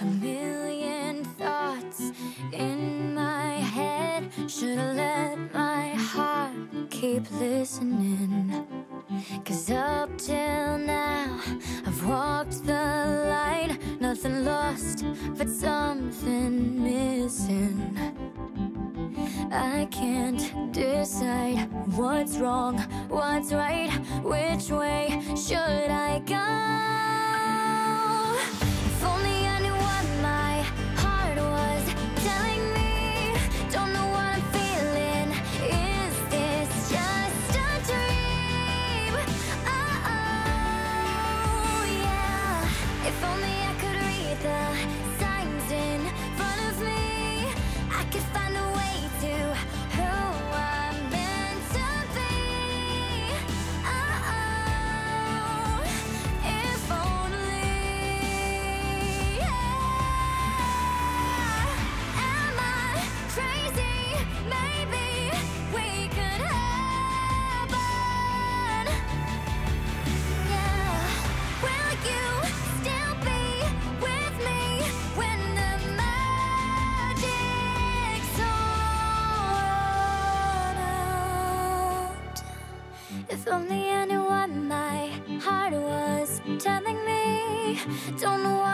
A million thoughts in my head. Should've let my heart keep listening. Cause up till now, I've walked the line. Nothing lost, but something missing. I can't decide what's wrong, what's right, which way should I go? If only I knew what my heart was telling me. Don't know what I'm feeling. Is this just a dream? Oh, yeah. If only I could read the signs in front of me, I could find If only what my heart was telling me. Don't know what